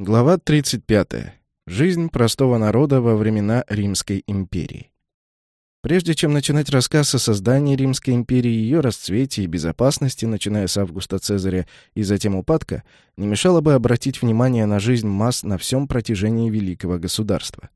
Глава 35. Жизнь простого народа во времена Римской империи. Прежде чем начинать рассказ о создании Римской империи, ее расцвете и безопасности, начиная с Августа Цезаря и затем упадка, не мешало бы обратить внимание на жизнь масс на всем протяжении великого государства.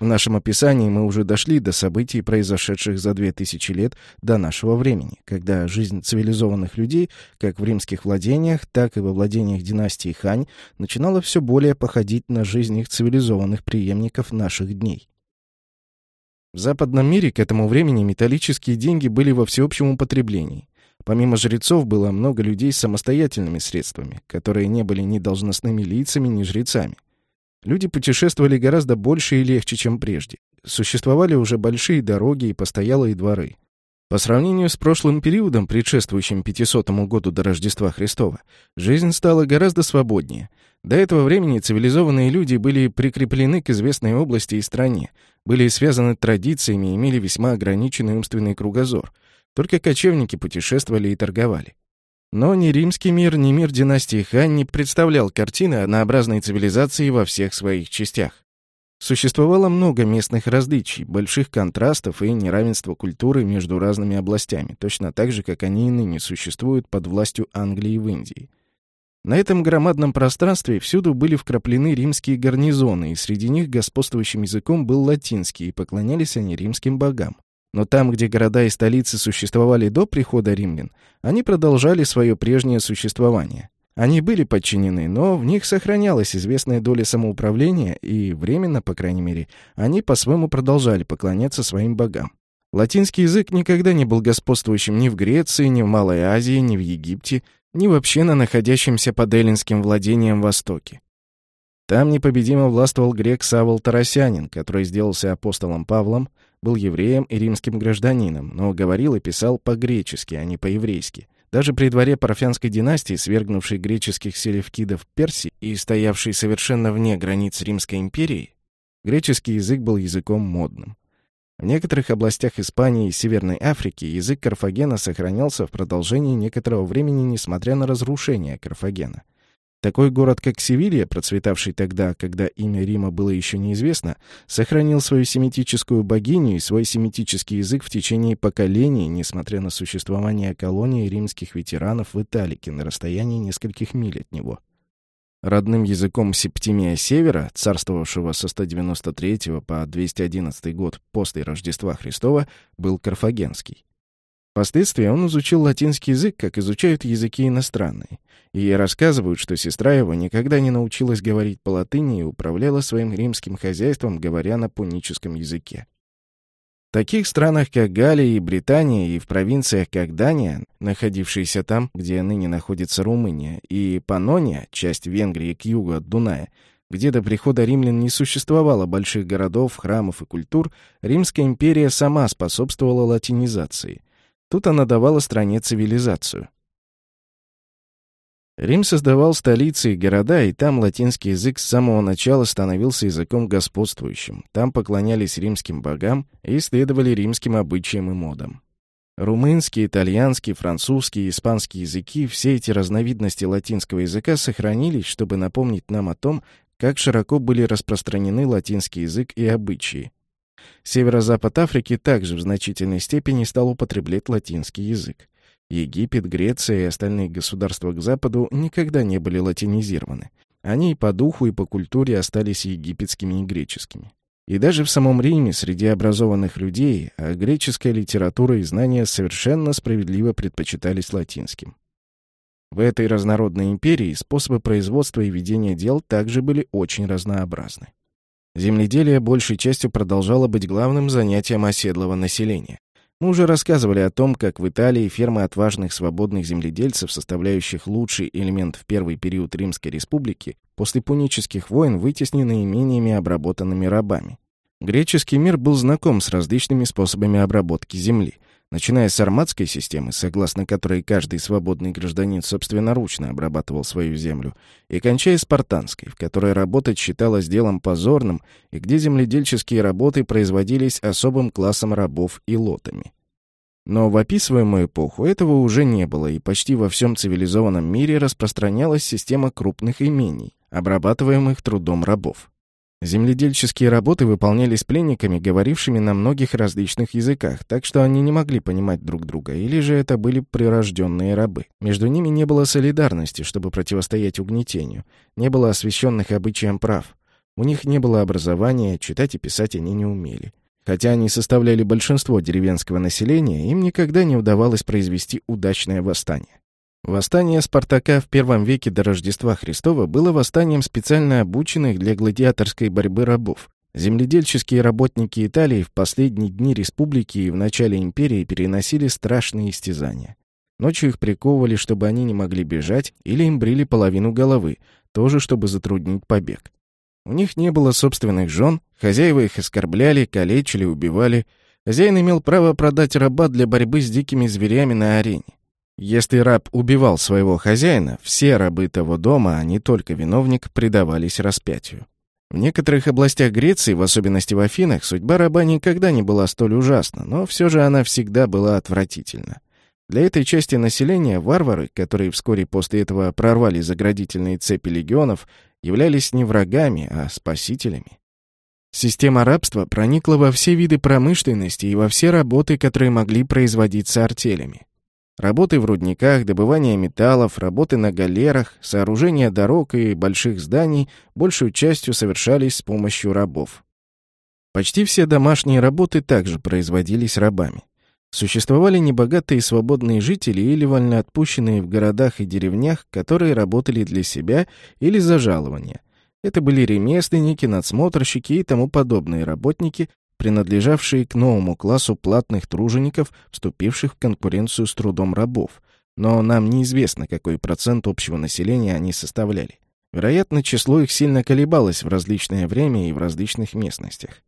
В нашем описании мы уже дошли до событий, произошедших за две тысячи лет до нашего времени, когда жизнь цивилизованных людей, как в римских владениях, так и во владениях династии Хань, начинала все более походить на жизнь их цивилизованных преемников наших дней. В западном мире к этому времени металлические деньги были во всеобщем употреблении. Помимо жрецов было много людей с самостоятельными средствами, которые не были ни должностными лицами, ни жрецами. Люди путешествовали гораздо больше и легче, чем прежде. Существовали уже большие дороги и постоялые дворы. По сравнению с прошлым периодом, предшествующим 500 году до Рождества Христова, жизнь стала гораздо свободнее. До этого времени цивилизованные люди были прикреплены к известной области и стране, были связаны традициями и имели весьма ограниченный умственный кругозор. Только кочевники путешествовали и торговали. Но ни римский мир, ни мир династии Хан не представлял картины однообразной цивилизации во всех своих частях. Существовало много местных различий, больших контрастов и неравенства культуры между разными областями, точно так же, как они и ныне существуют под властью Англии в Индии. На этом громадном пространстве всюду были вкраплены римские гарнизоны, и среди них господствующим языком был латинский, и поклонялись они римским богам. Но там, где города и столицы существовали до прихода римлян, они продолжали свое прежнее существование. Они были подчинены, но в них сохранялась известная доля самоуправления, и временно, по крайней мере, они по-своему продолжали поклоняться своим богам. Латинский язык никогда не был господствующим ни в Греции, ни в Малой Азии, ни в Египте, ни вообще на находящемся под эллинским владением Востоке. Там непобедимо властвовал грек Савол Тарасянин, который сделался апостолом Павлом, был евреем и римским гражданином, но говорил и писал по-гречески, а не по-еврейски. Даже при дворе Парфянской династии, свергнувшей греческих селевкидов Персии и стоявшей совершенно вне границ Римской империи, греческий язык был языком модным. В некоторых областях Испании и Северной Африки язык Карфагена сохранялся в продолжении некоторого времени, несмотря на разрушение Карфагена. Такой город, как Севилья, процветавший тогда, когда имя Рима было еще неизвестно, сохранил свою семитическую богиню и свой семитический язык в течение поколений, несмотря на существование колонии римских ветеранов в Италике на расстоянии нескольких миль от него. Родным языком Септимия Севера, царствовавшего со 193 по 211 год после Рождества Христова, был карфагенский. Впоследствии он изучил латинский язык, как изучают языки иностранные. И рассказывают, что сестра его никогда не научилась говорить по-латыни и управляла своим римским хозяйством, говоря на пуническом языке. В таких странах, как Галия и Британия, и в провинциях, как Дания, находившиеся там, где ныне находится Румыния, и Панония, часть Венгрии к югу от Дуная, где до прихода римлян не существовало больших городов, храмов и культур, Римская империя сама способствовала латинизации – Тут она давала стране цивилизацию. Рим создавал столицы и города, и там латинский язык с самого начала становился языком господствующим. Там поклонялись римским богам и следовали римским обычаям и модам. Румынский, итальянский, французский, испанский языки, все эти разновидности латинского языка сохранились, чтобы напомнить нам о том, как широко были распространены латинский язык и обычаи. Северо-запад Африки также в значительной степени стал употреблять латинский язык. Египет, Греция и остальные государства к западу никогда не были латинизированы. Они и по духу, и по культуре остались египетскими и греческими. И даже в самом Риме среди образованных людей а греческая литература и знания совершенно справедливо предпочитались латинским. В этой разнородной империи способы производства и ведения дел также были очень разнообразны. Земледелие большей частью продолжало быть главным занятием оседлого населения. Мы уже рассказывали о том, как в Италии фермы отважных свободных земледельцев, составляющих лучший элемент в первый период Римской республики, после пунических войн вытеснены имениями, обработанными рабами. Греческий мир был знаком с различными способами обработки земли – начиная с арматской системы, согласно которой каждый свободный гражданин собственноручно обрабатывал свою землю, и кончая спартанской, в которой работать считалось делом позорным и где земледельческие работы производились особым классом рабов и лотами. Но в описываемую эпоху этого уже не было, и почти во всем цивилизованном мире распространялась система крупных имений, обрабатываемых трудом рабов. Земледельческие работы выполнялись пленниками, говорившими на многих различных языках, так что они не могли понимать друг друга, или же это были прирожденные рабы. Между ними не было солидарности, чтобы противостоять угнетению, не было освященных обычаем прав. У них не было образования, читать и писать они не умели. Хотя они составляли большинство деревенского населения, им никогда не удавалось произвести удачное восстание. Восстание Спартака в первом веке до Рождества Христова было восстанием специально обученных для гладиаторской борьбы рабов. Земледельческие работники Италии в последние дни республики и в начале империи переносили страшные истязания. Ночью их приковывали, чтобы они не могли бежать, или им брили половину головы, тоже чтобы затруднить побег. У них не было собственных жен, хозяева их оскорбляли, калечили, убивали. Хозяин имел право продать раба для борьбы с дикими зверями на арене. Если раб убивал своего хозяина, все рабы того дома, а не только виновник, предавались распятию. В некоторых областях Греции, в особенности в Афинах, судьба раба никогда не была столь ужасна, но все же она всегда была отвратительна. Для этой части населения варвары, которые вскоре после этого прорвали заградительные цепи легионов, являлись не врагами, а спасителями. Система рабства проникла во все виды промышленности и во все работы, которые могли производиться артелями. Работы в рудниках, добывание металлов, работы на галерах, сооружение дорог и больших зданий большую частью совершались с помощью рабов. Почти все домашние работы также производились рабами. Существовали небогатые свободные жители или вольноотпущенные в городах и деревнях, которые работали для себя или за жалование. Это были ремесленники, надсмотрщики и тому подобные работники, принадлежавшие к новому классу платных тружеников, вступивших в конкуренцию с трудом рабов, но нам неизвестно, какой процент общего населения они составляли. Вероятно, число их сильно колебалось в различное время и в различных местностях.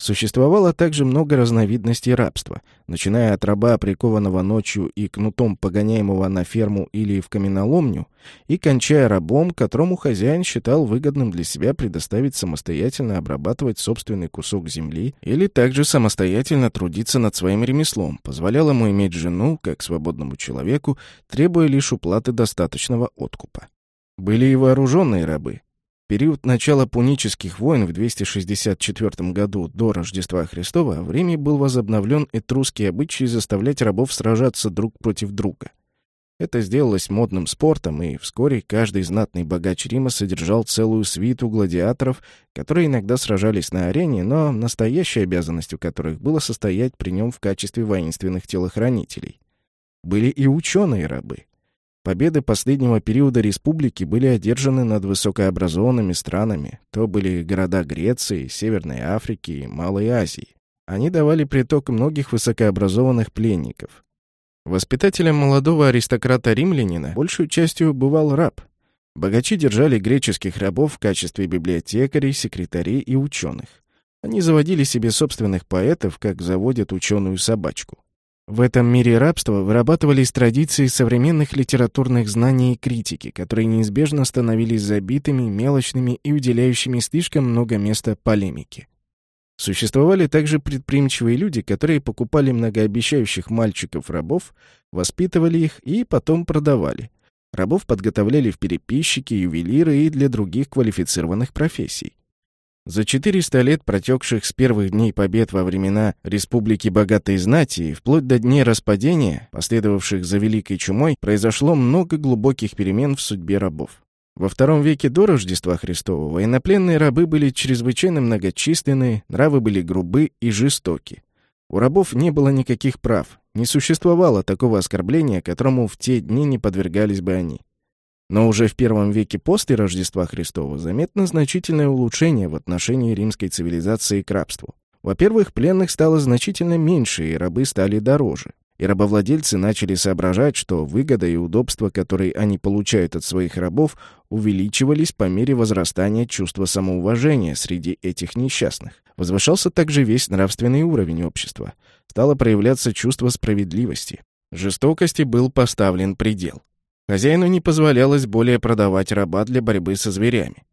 Существовало также много разновидностей рабства, начиная от раба, прикованного ночью и кнутом погоняемого на ферму или в каменоломню, и кончая рабом, которому хозяин считал выгодным для себя предоставить самостоятельно обрабатывать собственный кусок земли или также самостоятельно трудиться над своим ремеслом, позволял ему иметь жену, как свободному человеку, требуя лишь уплаты достаточного откупа. Были и вооруженные рабы, период начала пунических войн в 264 году до Рождества Христова в Риме был возобновлен этрусский обычай заставлять рабов сражаться друг против друга. Это сделалось модным спортом, и вскоре каждый знатный богач Рима содержал целую свиту гладиаторов, которые иногда сражались на арене, но настоящей обязанностью которых было состоять при нем в качестве воинственных телохранителей. Были и ученые-рабы. Победы последнего периода республики были одержаны над высокообразованными странами. То были города Греции, Северной Африки и Малой Азии. Они давали приток многих высокообразованных пленников. Воспитателем молодого аристократа-римлянина большую частью бывал раб. Богачи держали греческих рабов в качестве библиотекарей, секретарей и ученых. Они заводили себе собственных поэтов, как заводят ученую собачку. В этом мире рабства вырабатывались традиции современных литературных знаний и критики, которые неизбежно становились забитыми, мелочными и уделяющими слишком много места полемике. Существовали также предприимчивые люди, которые покупали многообещающих мальчиков-рабов, воспитывали их и потом продавали. Рабов подготовляли в переписчики, ювелиры и для других квалифицированных профессий. За 400 лет, протекших с первых дней побед во времена Республики Богатой Знати, вплоть до дней распадения, последовавших за Великой Чумой, произошло много глубоких перемен в судьбе рабов. Во втором веке до Рождества Христова военнопленные рабы были чрезвычайно многочисленны, нравы были грубы и жестоки. У рабов не было никаких прав, не существовало такого оскорбления, которому в те дни не подвергались бы они. Но уже в первом веке после Рождества Христова заметно значительное улучшение в отношении римской цивилизации к рабству. Во-первых, пленных стало значительно меньше, и рабы стали дороже. И рабовладельцы начали соображать, что выгода и удобства, которые они получают от своих рабов, увеличивались по мере возрастания чувства самоуважения среди этих несчастных. Возвышался также весь нравственный уровень общества. Стало проявляться чувство справедливости. Жестокости был поставлен предел. Хозяину не позволялось более продавать раба для борьбы со зверями.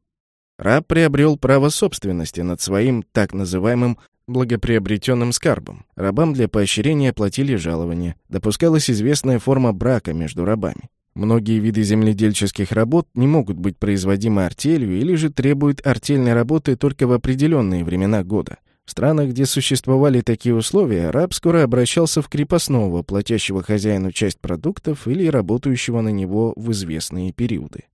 Раб приобрел право собственности над своим так называемым благоприобретенным скарбом. Рабам для поощрения платили жалования. Допускалась известная форма брака между рабами. Многие виды земледельческих работ не могут быть производимы артелью или же требуют артельной работы только в определенные времена года. В странах, где существовали такие условия, раб скоро обращался в крепостного, платящего хозяину часть продуктов или работающего на него в известные периоды.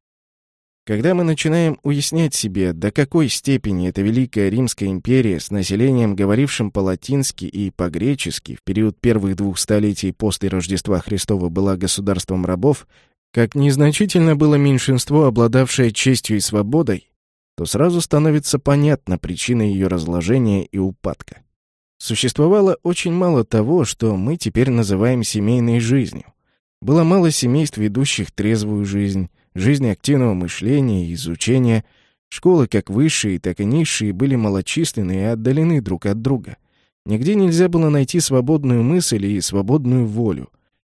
Когда мы начинаем уяснять себе, до какой степени эта Великая Римская империя с населением, говорившим по-латински и по-гречески в период первых двух столетий после Рождества Христова была государством рабов, как незначительно было меньшинство, обладавшее честью и свободой, то сразу становится понятна причина ее разложения и упадка. Существовало очень мало того, что мы теперь называем семейной жизнью. Было мало семейств, ведущих трезвую жизнь, жизнь активного мышления и изучения. Школы, как высшие, так и низшие, были малочисленны и отдалены друг от друга. Нигде нельзя было найти свободную мысль и свободную волю.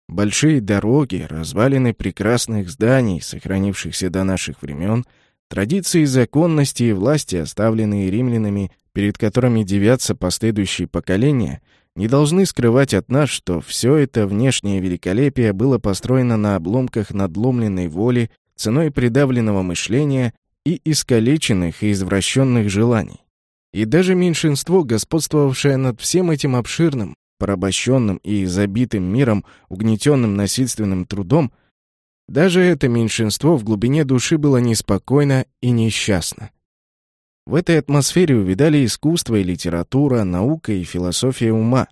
Большие дороги, развалины прекрасных зданий, сохранившихся до наших времен — Традиции законности и власти, оставленные римлянами, перед которыми девятся последующие поколения, не должны скрывать от нас, что все это внешнее великолепие было построено на обломках надломленной воли, ценой придавленного мышления и искалеченных и извращенных желаний. И даже меньшинство, господствовавшее над всем этим обширным, порабощенным и забитым миром, угнетенным насильственным трудом, даже это меньшинство в глубине души было неспокойно и несчастно. В этой атмосфере увидали искусство и литература, наука и философия ума.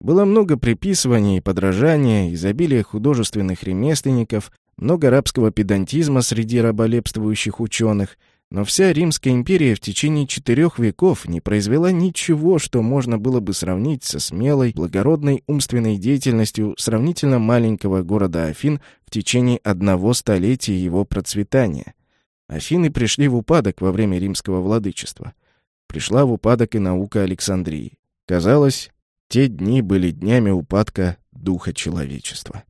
Было много приписываний и подражания, изобилие художественных ремесленников, много рабского педантизма среди раболепствующих ученых — но вся Римская империя в течение четырех веков не произвела ничего, что можно было бы сравнить со смелой, благородной умственной деятельностью сравнительно маленького города Афин в течение одного столетия его процветания. Афины пришли в упадок во время римского владычества. Пришла в упадок и наука Александрии. Казалось, те дни были днями упадка духа человечества.